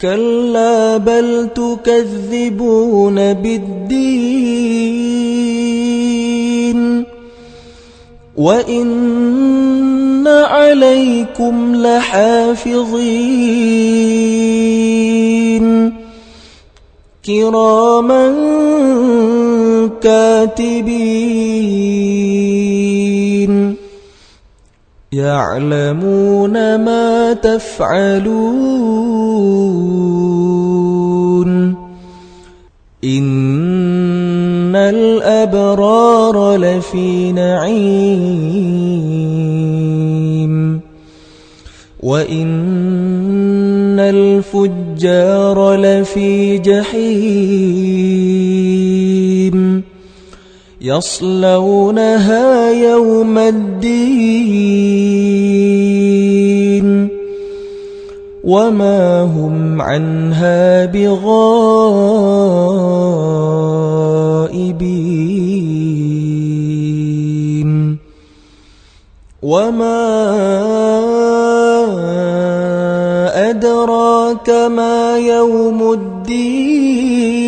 كلا بل تكذبون بالدين وإن عليكم لحافظين كراما كاتبين يعلمون ما تفعلون. إن الأبرار لفي نعيم. وإن الفجار لفي جحيم. يصلونها يوم الدين وما هم عنها بغائبين وما أدراك ما يوم الدين